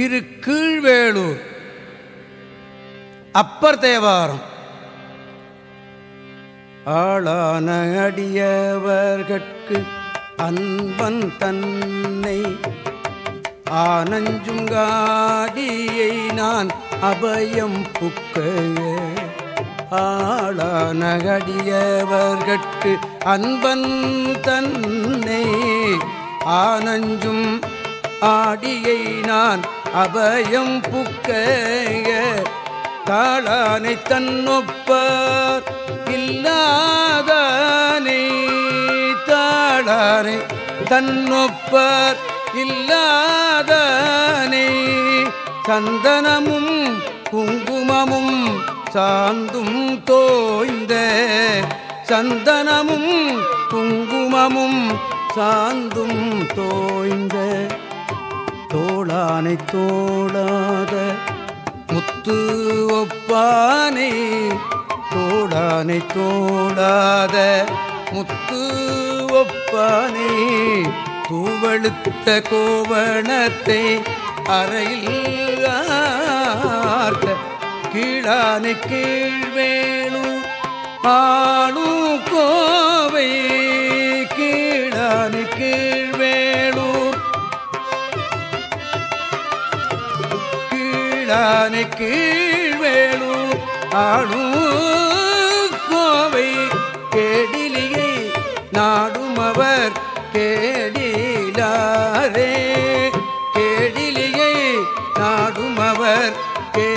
திரு கீழ்வேளூர் அப்பர் தேவாரம். ஆளான அடியவர்கட்கு அன்பன் தன்னை ஆனஞ்சுங்காடியை நான் அபயம் புக்க ஆளான அடியவர்கட்கு அன்பன் தன்னை ஆனஞ்சும் ஆடியை நான் அபயம் புக்கைய தாளானை தன்னொப்பார். இல்லாதானே தாளானை தன்னொப்பார். இல்லாதானே சந்தனமும் குங்குமமும் சாந்தும் தோய்ந்த சந்தனமும் குங்குமமும் சாந்தும் தோய்ந்த தோளானை தோளாத முத்து ஒப்பானை தோளானை தோளாத முத்து ஒப்பானை தூவழுத்த கோவணத்தை அறையில் கீழானை கீழ்வேணு ஆளும் கோவை கீழானை கீழ் வேளானை கீழ்வேளூர் ஆளும் கோவை கேடிலியை நாடும் அவர் கேடிலாரே. கேடிலியை நாடும் அவர் கே